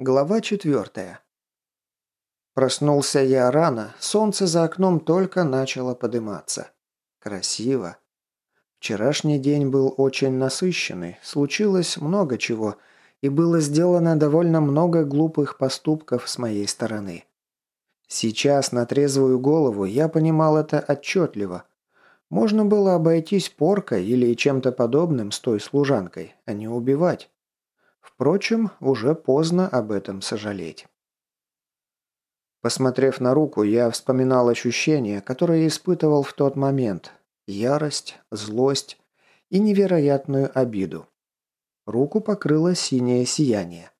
Глава четвертая. Проснулся я рано, солнце за окном только начало подниматься. Красиво. Вчерашний день был очень насыщенный, случилось много чего, и было сделано довольно много глупых поступков с моей стороны. Сейчас на трезвую голову я понимал это отчетливо. Можно было обойтись поркой или чем-то подобным с той служанкой, а не убивать. Впрочем, уже поздно об этом сожалеть. Посмотрев на руку, я вспоминал ощущения, которые испытывал в тот момент. Ярость, злость и невероятную обиду. Руку покрыло синее сияние.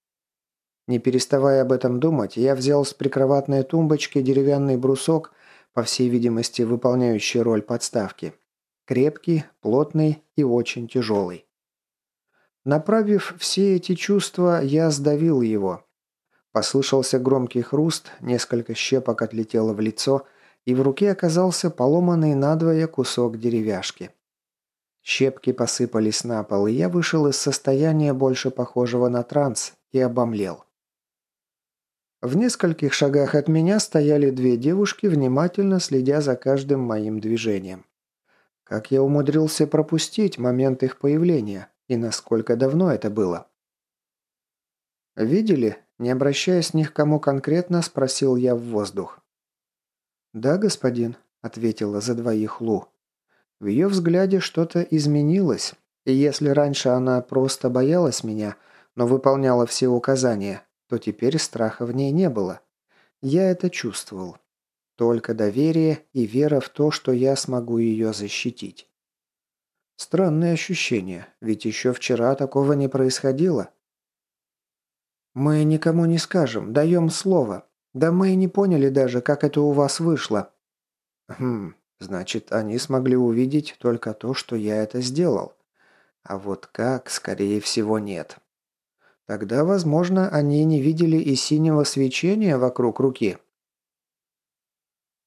Не переставая об этом думать, я взял с прикроватной тумбочки деревянный брусок, по всей видимости выполняющий роль подставки. Крепкий, плотный и очень тяжелый. Направив все эти чувства, я сдавил его. Послышался громкий хруст, несколько щепок отлетело в лицо, и в руке оказался поломанный надвое кусок деревяшки. Щепки посыпались на пол, и я вышел из состояния, больше похожего на транс, и обомлел. В нескольких шагах от меня стояли две девушки, внимательно следя за каждым моим движением. Как я умудрился пропустить момент их появления? И насколько давно это было? «Видели?» Не обращаясь ни к кому конкретно, спросил я в воздух. «Да, господин», — ответила за двоих Лу. В ее взгляде что-то изменилось, и если раньше она просто боялась меня, но выполняла все указания, то теперь страха в ней не было. Я это чувствовал. Только доверие и вера в то, что я смогу ее защитить. Странное ощущение, ведь еще вчера такого не происходило. «Мы никому не скажем, даем слово. Да мы и не поняли даже, как это у вас вышло». «Хм, значит, они смогли увидеть только то, что я это сделал. А вот как, скорее всего, нет. Тогда, возможно, они не видели и синего свечения вокруг руки».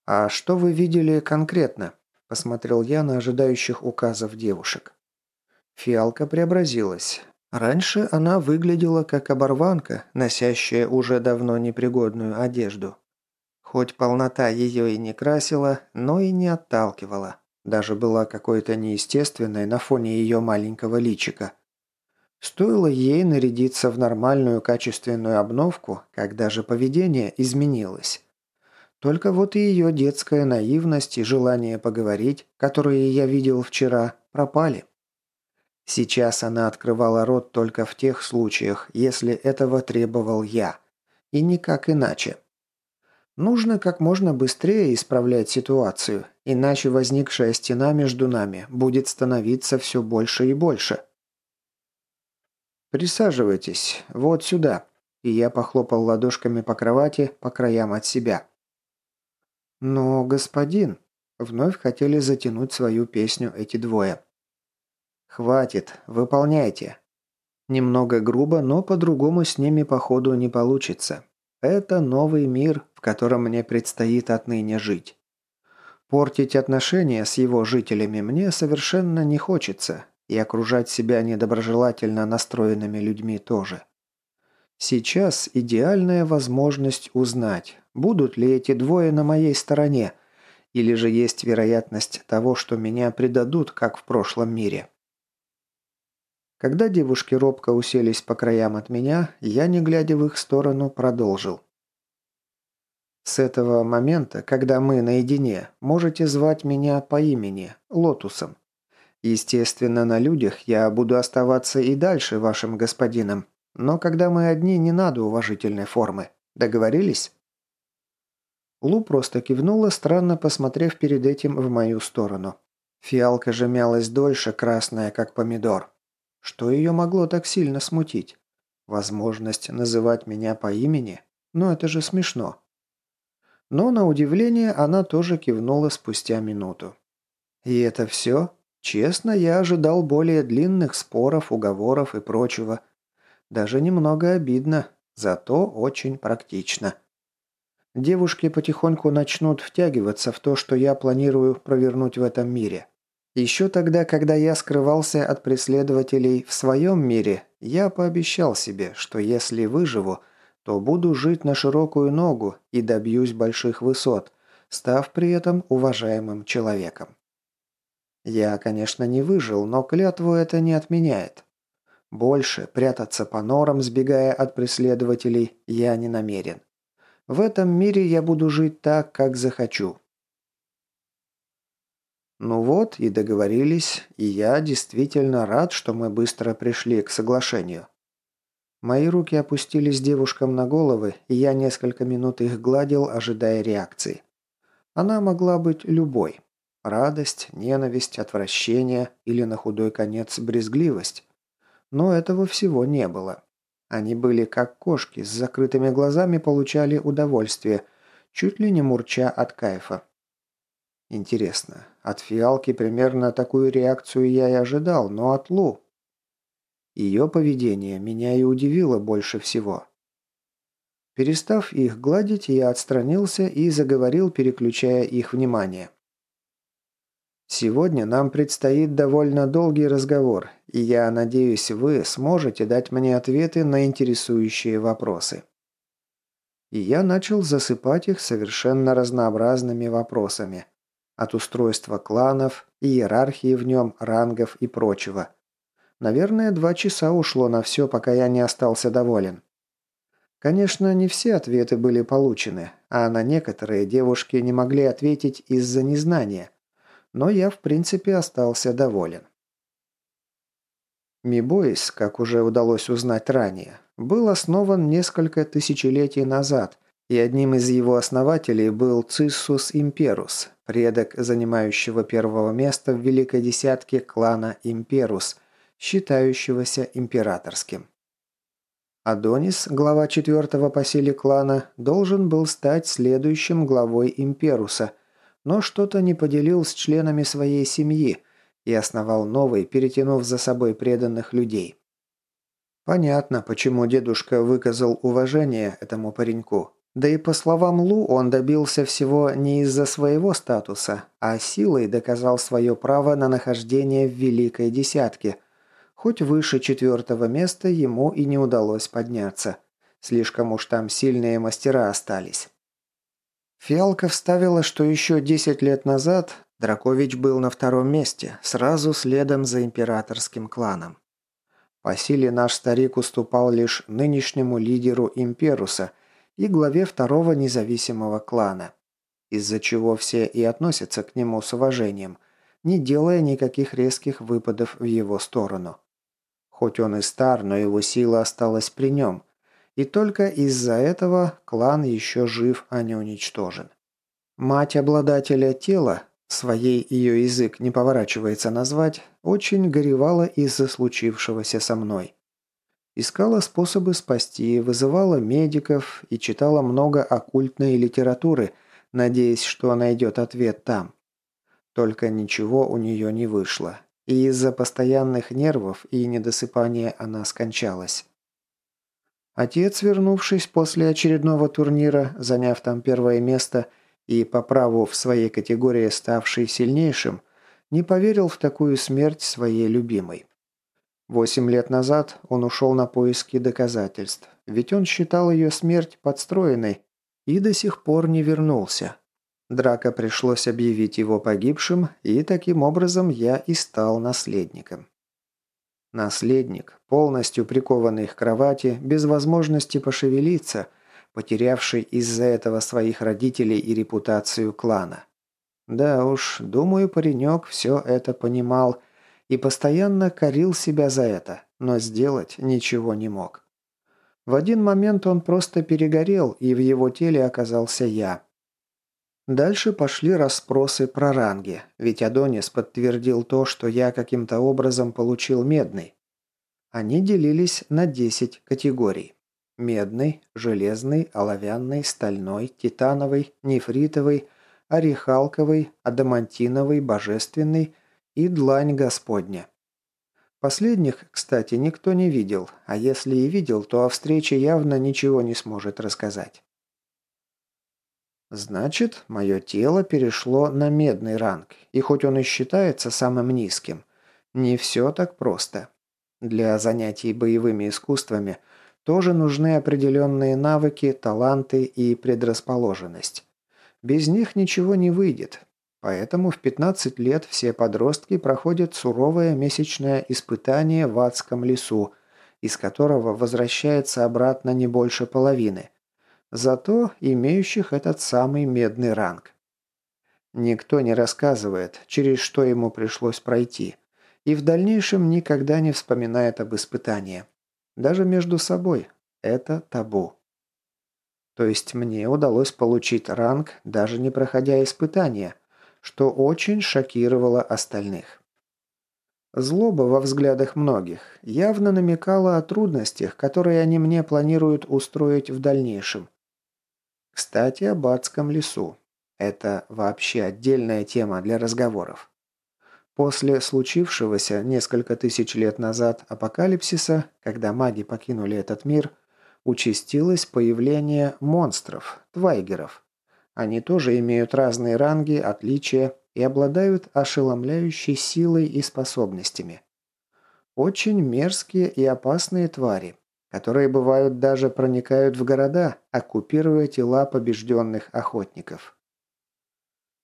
«А что вы видели конкретно?» Посмотрел я на ожидающих указов девушек. Фиалка преобразилась. Раньше она выглядела как оборванка, носящая уже давно непригодную одежду. Хоть полнота ее и не красила, но и не отталкивала. Даже была какой-то неестественной на фоне ее маленького личика. Стоило ей нарядиться в нормальную качественную обновку, как даже поведение изменилось. Только вот и ее детская наивность и желание поговорить, которые я видел вчера, пропали. Сейчас она открывала рот только в тех случаях, если этого требовал я. И никак иначе. Нужно как можно быстрее исправлять ситуацию, иначе возникшая стена между нами будет становиться все больше и больше. «Присаживайтесь, вот сюда», и я похлопал ладошками по кровати по краям от себя. «Но, господин...» Вновь хотели затянуть свою песню эти двое. «Хватит, выполняйте». Немного грубо, но по-другому с ними походу не получится. Это новый мир, в котором мне предстоит отныне жить. Портить отношения с его жителями мне совершенно не хочется, и окружать себя недоброжелательно настроенными людьми тоже. Сейчас идеальная возможность узнать, Будут ли эти двое на моей стороне? Или же есть вероятность того, что меня предадут, как в прошлом мире? Когда девушки робко уселись по краям от меня, я, не глядя в их сторону, продолжил. С этого момента, когда мы наедине, можете звать меня по имени, Лотусом. Естественно, на людях я буду оставаться и дальше вашим господином, но когда мы одни, не надо уважительной формы. Договорились? Лу просто кивнула, странно посмотрев перед этим в мою сторону. Фиалка же мялась дольше, красная, как помидор. Что ее могло так сильно смутить? Возможность называть меня по имени? Ну это же смешно. Но, на удивление, она тоже кивнула спустя минуту. И это все? Честно, я ожидал более длинных споров, уговоров и прочего. Даже немного обидно, зато очень практично. Девушки потихоньку начнут втягиваться в то, что я планирую провернуть в этом мире. Еще тогда, когда я скрывался от преследователей в своем мире, я пообещал себе, что если выживу, то буду жить на широкую ногу и добьюсь больших высот, став при этом уважаемым человеком. Я, конечно, не выжил, но клятву это не отменяет. Больше прятаться по норам, сбегая от преследователей, я не намерен. В этом мире я буду жить так, как захочу. Ну вот, и договорились, и я действительно рад, что мы быстро пришли к соглашению. Мои руки опустились девушкам на головы, и я несколько минут их гладил, ожидая реакции. Она могла быть любой. Радость, ненависть, отвращение или, на худой конец, брезгливость. Но этого всего не было. Они были как кошки, с закрытыми глазами получали удовольствие, чуть ли не мурча от кайфа. Интересно, от фиалки примерно такую реакцию я и ожидал, но от Лу ее поведение меня и удивило больше всего. Перестав их гладить, я отстранился и заговорил, переключая их внимание. Сегодня нам предстоит довольно долгий разговор, и я надеюсь, вы сможете дать мне ответы на интересующие вопросы. И я начал засыпать их совершенно разнообразными вопросами. От устройства кланов, иерархии в нем, рангов и прочего – Наверное, два часа ушло на все, пока я не остался доволен. Конечно, не все ответы были получены, а на некоторые девушки не могли ответить из-за незнания. Но я, в принципе, остался доволен. Мибоис, как уже удалось узнать ранее, был основан несколько тысячелетий назад, и одним из его основателей был Циссус Имперус, предок занимающего первого места в Великой Десятке клана Имперус – считающегося императорским. Адонис, глава четвертого по силе клана, должен был стать следующим главой Имперуса, но что-то не поделил с членами своей семьи и основал новый, перетянув за собой преданных людей. Понятно, почему дедушка выказал уважение этому пареньку. Да и по словам Лу, он добился всего не из-за своего статуса, а силой доказал свое право на нахождение в Великой Десятке – Хоть выше четвертого места ему и не удалось подняться. Слишком уж там сильные мастера остались. Фиалка вставила, что еще 10 лет назад Дракович был на втором месте, сразу следом за императорским кланом. По силе наш старик уступал лишь нынешнему лидеру Имперуса и главе второго независимого клана, из-за чего все и относятся к нему с уважением, не делая никаких резких выпадов в его сторону. Хоть он и стар, но его сила осталась при нем. И только из-за этого клан еще жив, а не уничтожен. Мать обладателя тела, своей ее язык не поворачивается назвать, очень горевала из-за случившегося со мной. Искала способы спасти, вызывала медиков и читала много оккультной литературы, надеясь, что найдет ответ там. Только ничего у нее не вышло и из-за постоянных нервов и недосыпания она скончалась. Отец, вернувшись после очередного турнира, заняв там первое место и по праву в своей категории ставший сильнейшим, не поверил в такую смерть своей любимой. Восемь лет назад он ушел на поиски доказательств, ведь он считал ее смерть подстроенной и до сих пор не вернулся. Драка пришлось объявить его погибшим, и таким образом я и стал наследником. Наследник, полностью прикованный к кровати, без возможности пошевелиться, потерявший из-за этого своих родителей и репутацию клана. Да уж, думаю, паренек все это понимал и постоянно корил себя за это, но сделать ничего не мог. В один момент он просто перегорел, и в его теле оказался я – Дальше пошли расспросы про ранги, ведь Адонис подтвердил то, что я каким-то образом получил медный. Они делились на 10 категорий. Медный, железный, оловянный, стальной, титановый, нефритовый, орехалковый, адамантиновый, божественный и длань Господня. Последних, кстати, никто не видел, а если и видел, то о встрече явно ничего не сможет рассказать. Значит, мое тело перешло на медный ранг, и хоть он и считается самым низким, не все так просто. Для занятий боевыми искусствами тоже нужны определенные навыки, таланты и предрасположенность. Без них ничего не выйдет. Поэтому в 15 лет все подростки проходят суровое месячное испытание в адском лесу, из которого возвращается обратно не больше половины. Зато имеющих этот самый медный ранг. Никто не рассказывает, через что ему пришлось пройти, и в дальнейшем никогда не вспоминает об испытании. Даже между собой. Это табу. То есть мне удалось получить ранг, даже не проходя испытания, что очень шокировало остальных. Злоба во взглядах многих явно намекала о трудностях, которые они мне планируют устроить в дальнейшем. Кстати, об адском лесу. Это вообще отдельная тема для разговоров. После случившегося несколько тысяч лет назад апокалипсиса, когда маги покинули этот мир, участилось появление монстров, твайгеров. Они тоже имеют разные ранги, отличия и обладают ошеломляющей силой и способностями. Очень мерзкие и опасные твари, которые бывают даже проникают в города, оккупируя тела побежденных охотников.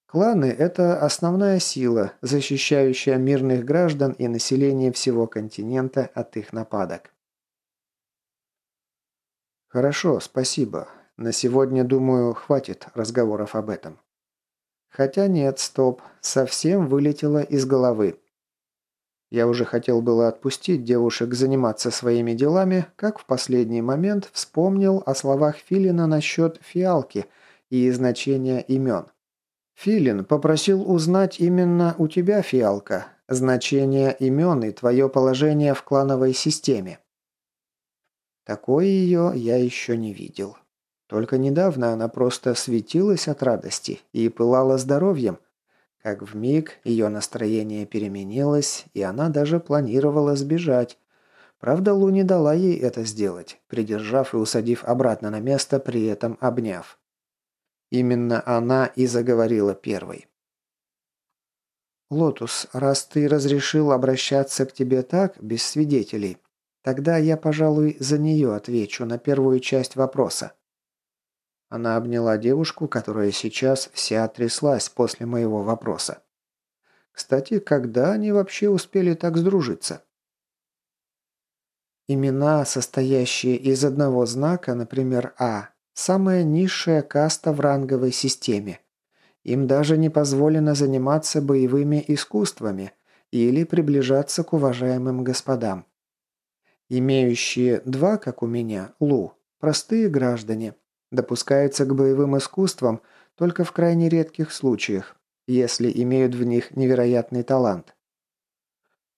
Кланы – это основная сила, защищающая мирных граждан и население всего континента от их нападок. Хорошо, спасибо. На сегодня, думаю, хватит разговоров об этом. Хотя нет, стоп, совсем вылетело из головы. Я уже хотел было отпустить девушек заниматься своими делами, как в последний момент вспомнил о словах Филина насчет фиалки и значения имен. Филин попросил узнать именно у тебя, фиалка, значение имен и твое положение в клановой системе. Такое ее я еще не видел. Только недавно она просто светилась от радости и пылала здоровьем, как вмиг ее настроение переменилось, и она даже планировала сбежать. Правда, Лу не дала ей это сделать, придержав и усадив обратно на место, при этом обняв. Именно она и заговорила первой. «Лотус, раз ты разрешил обращаться к тебе так, без свидетелей, тогда я, пожалуй, за нее отвечу на первую часть вопроса. Она обняла девушку, которая сейчас вся тряслась после моего вопроса. Кстати, когда они вообще успели так сдружиться? Имена, состоящие из одного знака, например, А, самая низшая каста в ранговой системе. Им даже не позволено заниматься боевыми искусствами или приближаться к уважаемым господам. Имеющие два, как у меня, Лу, простые граждане – допускаются к боевым искусствам только в крайне редких случаях, если имеют в них невероятный талант.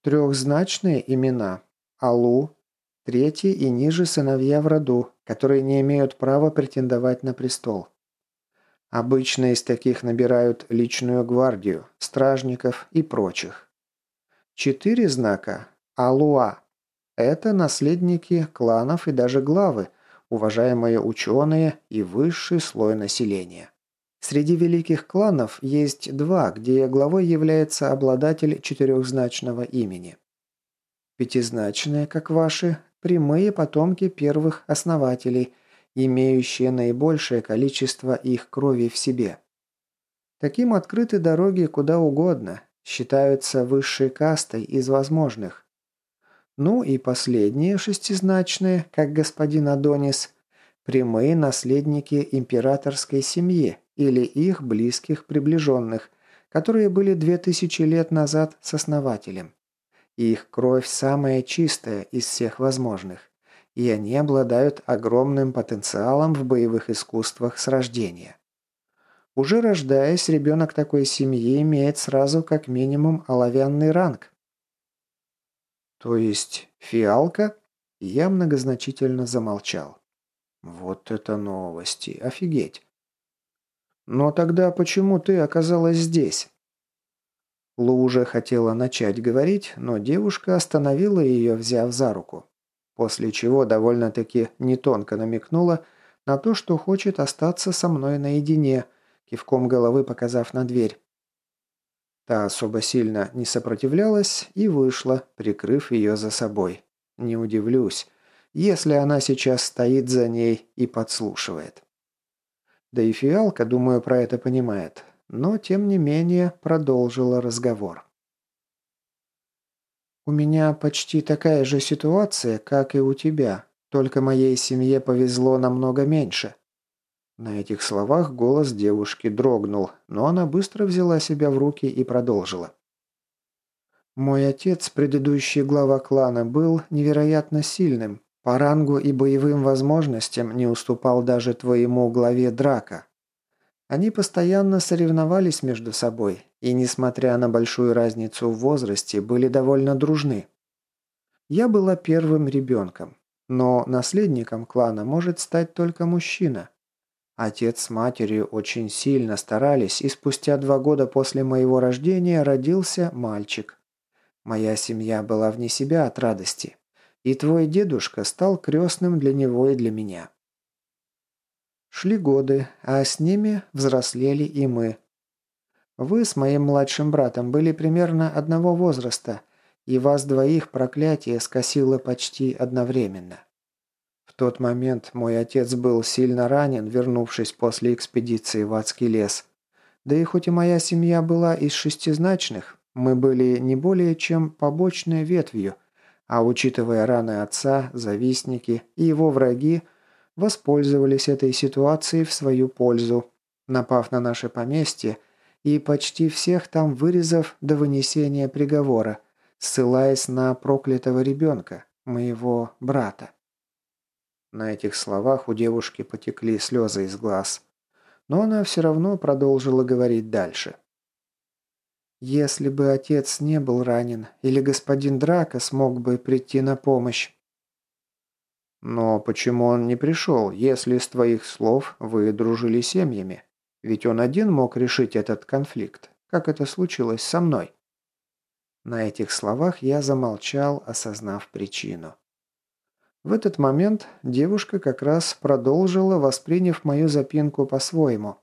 Трехзначные имена – Алу, третий и ниже сыновья в роду, которые не имеют права претендовать на престол. Обычно из таких набирают личную гвардию, стражников и прочих. Четыре знака – Алуа – это наследники кланов и даже главы – уважаемые ученые и высший слой населения. Среди великих кланов есть два, где главой является обладатель четырехзначного имени. Пятизначные, как ваши, прямые потомки первых основателей, имеющие наибольшее количество их крови в себе. Таким открыты дороги куда угодно, считаются высшей кастой из возможных. Ну и последние шестизначные, как господин Адонис, прямые наследники императорской семьи или их близких приближенных, которые были две тысячи лет назад с основателем. Их кровь самая чистая из всех возможных, и они обладают огромным потенциалом в боевых искусствах с рождения. Уже рождаясь, ребенок такой семьи имеет сразу как минимум оловянный ранг, «То есть фиалка?» Я многозначительно замолчал. «Вот это новости! Офигеть!» «Но тогда почему ты оказалась здесь?» Лу уже хотела начать говорить, но девушка остановила ее, взяв за руку. После чего довольно-таки нетонко намекнула на то, что хочет остаться со мной наедине, кивком головы показав на дверь. Та особо сильно не сопротивлялась и вышла, прикрыв ее за собой. Не удивлюсь, если она сейчас стоит за ней и подслушивает. Да и фиалка, думаю, про это понимает, но тем не менее продолжила разговор. «У меня почти такая же ситуация, как и у тебя, только моей семье повезло намного меньше». На этих словах голос девушки дрогнул, но она быстро взяла себя в руки и продолжила. «Мой отец, предыдущий глава клана, был невероятно сильным, по рангу и боевым возможностям не уступал даже твоему главе Драка. Они постоянно соревновались между собой и, несмотря на большую разницу в возрасте, были довольно дружны. Я была первым ребенком, но наследником клана может стать только мужчина. Отец с матерью очень сильно старались, и спустя два года после моего рождения родился мальчик. Моя семья была вне себя от радости, и твой дедушка стал крестным для него и для меня. Шли годы, а с ними взрослели и мы. Вы с моим младшим братом были примерно одного возраста, и вас двоих проклятие скосило почти одновременно. Тот момент мой отец был сильно ранен, вернувшись после экспедиции в Адский лес. Да и хоть и моя семья была из шестизначных, мы были не более чем побочной ветвью, а учитывая раны отца, завистники и его враги – воспользовались этой ситуацией в свою пользу, напав на наше поместье и почти всех там вырезав до вынесения приговора, ссылаясь на проклятого ребенка, моего брата. На этих словах у девушки потекли слезы из глаз, но она все равно продолжила говорить дальше. «Если бы отец не был ранен, или господин Драка смог бы прийти на помощь, «Но почему он не пришел, если с твоих слов вы дружили семьями? Ведь он один мог решить этот конфликт, как это случилось со мной». На этих словах я замолчал, осознав причину. В этот момент девушка как раз продолжила, восприняв мою запинку по-своему.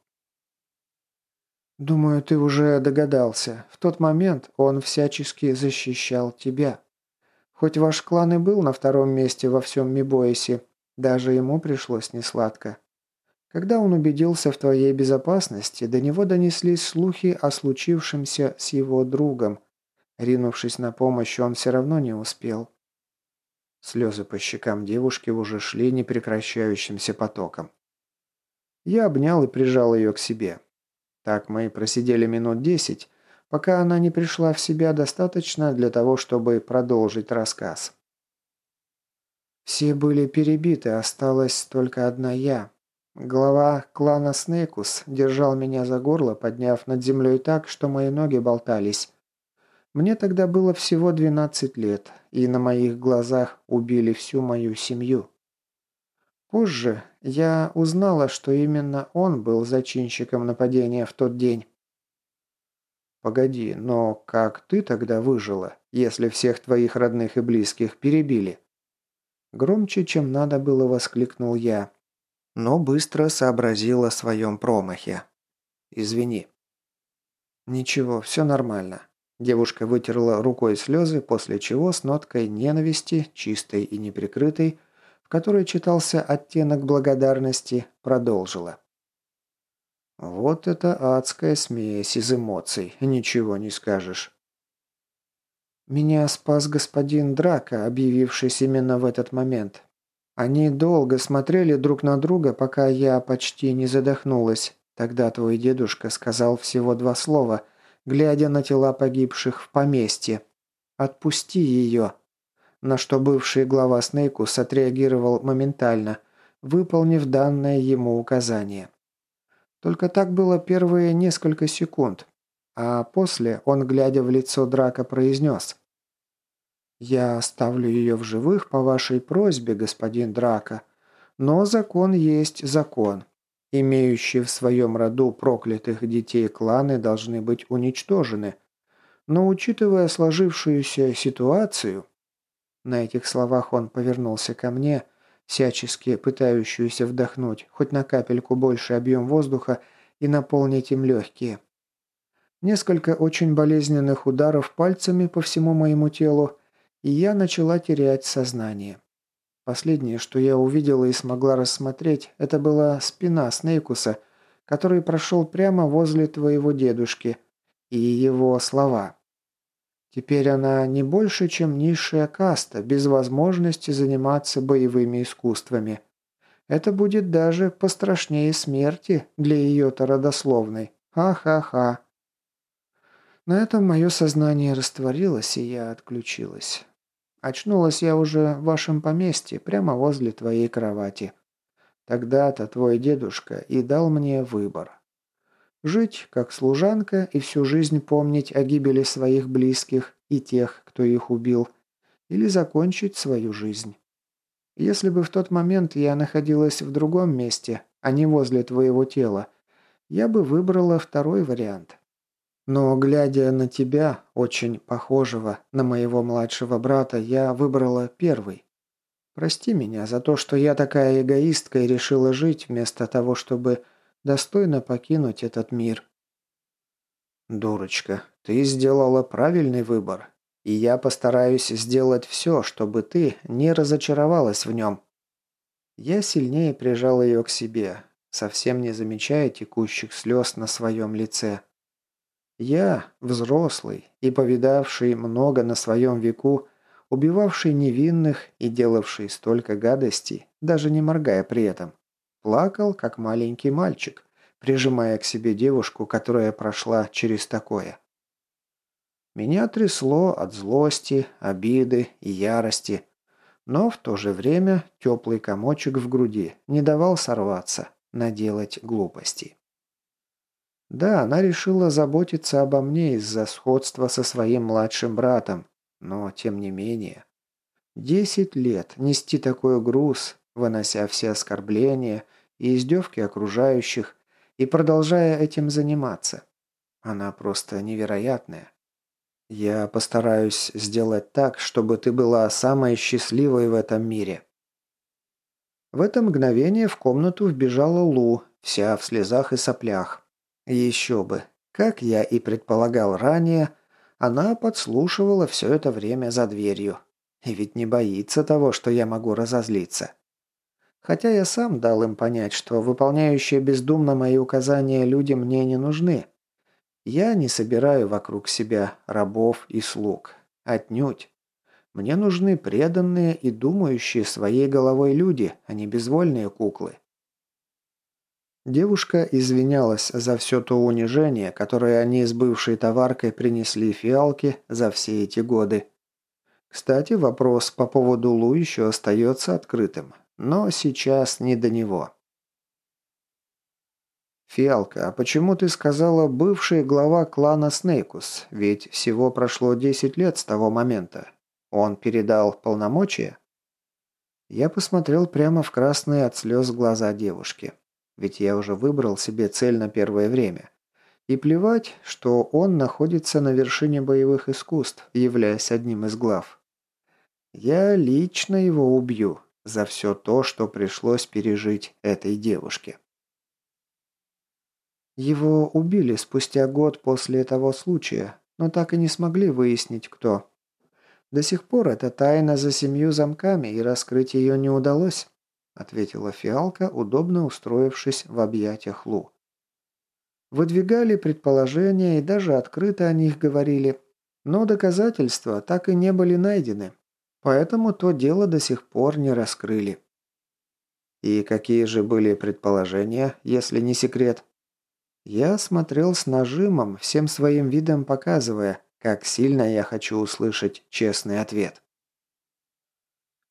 «Думаю, ты уже догадался. В тот момент он всячески защищал тебя. Хоть ваш клан и был на втором месте во всем Мибоисе, даже ему пришлось несладко. Когда он убедился в твоей безопасности, до него донеслись слухи о случившемся с его другом. Ринувшись на помощь, он все равно не успел. Слезы по щекам девушки уже шли непрекращающимся потоком. Я обнял и прижал ее к себе. Так мы просидели минут десять, пока она не пришла в себя достаточно для того, чтобы продолжить рассказ. Все были перебиты, осталась только одна я. Глава клана Снейкус держал меня за горло, подняв над землей так, что мои ноги болтались. Мне тогда было всего 12 лет, и на моих глазах убили всю мою семью. Позже я узнала, что именно он был зачинщиком нападения в тот день. «Погоди, но как ты тогда выжила, если всех твоих родных и близких перебили?» Громче, чем надо было, воскликнул я, но быстро сообразил о своем промахе. «Извини». «Ничего, все нормально». Девушка вытерла рукой слезы, после чего с ноткой ненависти, чистой и неприкрытой, в которой читался оттенок благодарности, продолжила. Вот это адская смесь из эмоций, ничего не скажешь. Меня спас господин Драка, объявившись именно в этот момент. Они долго смотрели друг на друга, пока я почти не задохнулась. Тогда твой дедушка сказал всего два слова, глядя на тела погибших в поместье. «Отпусти ее». На что бывший глава Снейкус отреагировал моментально, выполнив данное ему указание. Только так было первые несколько секунд. А после он, глядя в лицо Драка, произнес. «Я оставлю ее в живых по вашей просьбе, господин Драка. Но закон есть закон. Имеющие в своем роду проклятых детей кланы должны быть уничтожены. Но учитывая сложившуюся ситуацию...» На этих словах он повернулся ко мне – всячески пытающуюся вдохнуть хоть на капельку больше объем воздуха и наполнить им легкие. Несколько очень болезненных ударов пальцами по всему моему телу, и я начала терять сознание. Последнее, что я увидела и смогла рассмотреть, это была спина Снейкуса, который прошел прямо возле твоего дедушки, и его слова. Теперь она не больше, чем низшая каста, без возможности заниматься боевыми искусствами. Это будет даже пострашнее смерти для ее-то родословной. Ха-ха-ха. На этом мое сознание растворилось, и я отключилась. Очнулась я уже в вашем поместье, прямо возле твоей кровати. Тогда-то твой дедушка и дал мне выбор. Жить как служанка и всю жизнь помнить о гибели своих близких и тех, кто их убил, или закончить свою жизнь. Если бы в тот момент я находилась в другом месте, а не возле твоего тела, я бы выбрала второй вариант. Но, глядя на тебя, очень похожего на моего младшего брата, я выбрала первый. Прости меня за то, что я такая эгоистка и решила жить вместо того, чтобы достойно покинуть этот мир. Дурочка, ты сделала правильный выбор, и я постараюсь сделать все, чтобы ты не разочаровалась в нем. Я сильнее прижал ее к себе, совсем не замечая текущих слез на своем лице. Я, взрослый и повидавший много на своем веку, убивавший невинных и делавший столько гадостей, даже не моргая при этом, плакал, как маленький мальчик, прижимая к себе девушку, которая прошла через такое. Меня трясло от злости, обиды и ярости, но в то же время теплый комочек в груди не давал сорваться, наделать глупостей. Да, она решила заботиться обо мне из-за сходства со своим младшим братом, но тем не менее. Десять лет нести такой груз, вынося все оскорбления и издевки окружающих, и продолжая этим заниматься. Она просто невероятная. Я постараюсь сделать так, чтобы ты была самой счастливой в этом мире. В это мгновение в комнату вбежала Лу, вся в слезах и соплях. Еще бы. Как я и предполагал ранее, она подслушивала все это время за дверью. И ведь не боится того, что я могу разозлиться. Хотя я сам дал им понять, что выполняющие бездумно мои указания люди мне не нужны. Я не собираю вокруг себя рабов и слуг. Отнюдь. Мне нужны преданные и думающие своей головой люди, а не безвольные куклы. Девушка извинялась за все то унижение, которое они с бывшей товаркой принесли фиалке за все эти годы. Кстати, вопрос по поводу Лу еще остается открытым, но сейчас не до него. «Фиалка, а почему ты сказала бывший глава клана Снейкус? Ведь всего прошло 10 лет с того момента. Он передал полномочия?» Я посмотрел прямо в красные от слез глаза девушки. Ведь я уже выбрал себе цель на первое время. И плевать, что он находится на вершине боевых искусств, являясь одним из глав. Я лично его убью за все то, что пришлось пережить этой девушке. Его убили спустя год после того случая, но так и не смогли выяснить, кто. До сих пор это тайна за семью замками, и раскрыть ее не удалось ответила фиалка, удобно устроившись в объятиях Лу. Выдвигали предположения и даже открыто о них говорили, но доказательства так и не были найдены, поэтому то дело до сих пор не раскрыли. И какие же были предположения, если не секрет? Я смотрел с нажимом, всем своим видом показывая, как сильно я хочу услышать честный ответ.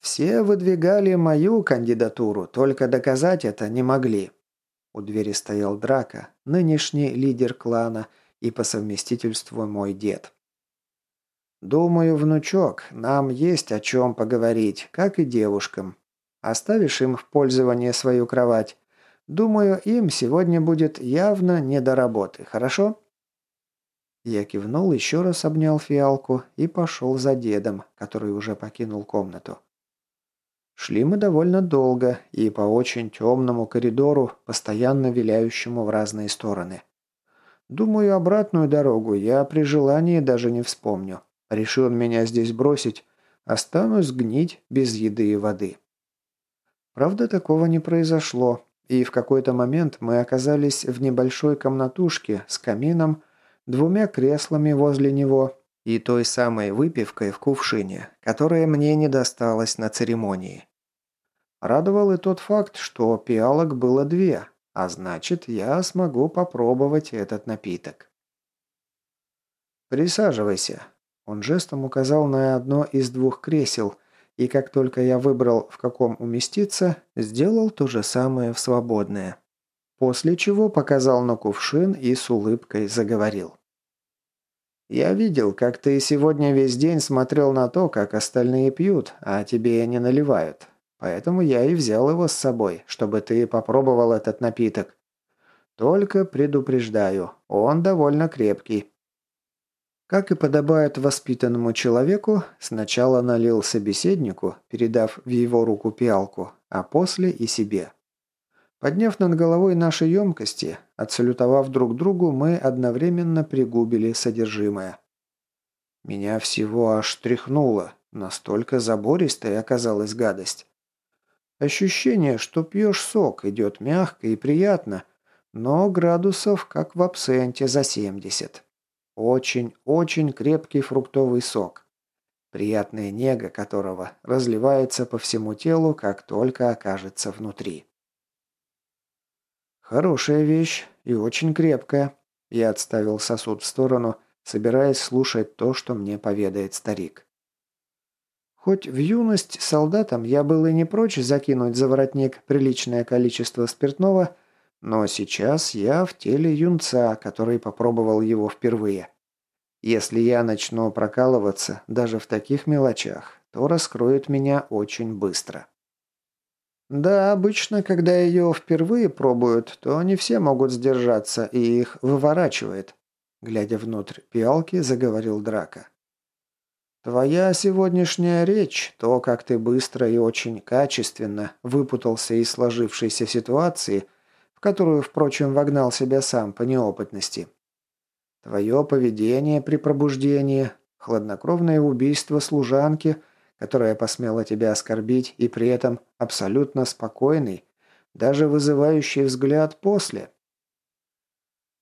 Все выдвигали мою кандидатуру, только доказать это не могли. У двери стоял Драка, нынешний лидер клана и по совместительству мой дед. «Думаю, внучок, нам есть о чем поговорить, как и девушкам. Оставишь им в пользование свою кровать. Думаю, им сегодня будет явно не до работы, хорошо?» Я кивнул, еще раз обнял фиалку и пошел за дедом, который уже покинул комнату. Шли мы довольно долго и по очень темному коридору, постоянно виляющему в разные стороны. Думаю, обратную дорогу я при желании даже не вспомню. Решил меня здесь бросить, останусь гнить без еды и воды. Правда, такого не произошло, и в какой-то момент мы оказались в небольшой комнатушке с камином, двумя креслами возле него и той самой выпивкой в кувшине, которая мне не досталась на церемонии. Радовал и тот факт, что пиалок было две, а значит, я смогу попробовать этот напиток. «Присаживайся». Он жестом указал на одно из двух кресел, и как только я выбрал, в каком уместиться, сделал то же самое в свободное. После чего показал на кувшин и с улыбкой заговорил. «Я видел, как ты сегодня весь день смотрел на то, как остальные пьют, а тебе не наливают. Поэтому я и взял его с собой, чтобы ты попробовал этот напиток. Только предупреждаю, он довольно крепкий. Как и подобает воспитанному человеку, сначала налил собеседнику, передав в его руку пиалку, а после и себе. Подняв над головой наши емкости, отсалютовав друг другу, мы одновременно пригубили содержимое. Меня всего аж тряхнуло, настолько забористой оказалась гадость. Ощущение, что пьешь сок, идет мягко и приятно, но градусов, как в абсенте, за 70. Очень-очень крепкий фруктовый сок, приятная нега которого разливается по всему телу, как только окажется внутри. «Хорошая вещь и очень крепкая». Я отставил сосуд в сторону, собираясь слушать то, что мне поведает старик. Хоть в юность солдатам я был и не прочь закинуть за воротник приличное количество спиртного, но сейчас я в теле юнца, который попробовал его впервые. Если я начну прокалываться даже в таких мелочах, то раскроют меня очень быстро. Да, обычно, когда ее впервые пробуют, то не все могут сдержаться и их выворачивает. Глядя внутрь пиалки, заговорил Драка. Твоя сегодняшняя речь, то, как ты быстро и очень качественно выпутался из сложившейся ситуации, в которую, впрочем, вогнал себя сам по неопытности. Твое поведение при пробуждении, хладнокровное убийство служанки, которая посмела тебя оскорбить, и при этом абсолютно спокойный, даже вызывающий взгляд после.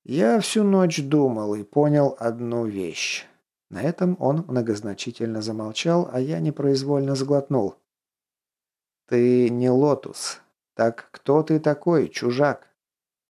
Я всю ночь думал и понял одну вещь. На этом он многозначительно замолчал, а я непроизвольно сглотнул. «Ты не лотус. Так кто ты такой, чужак?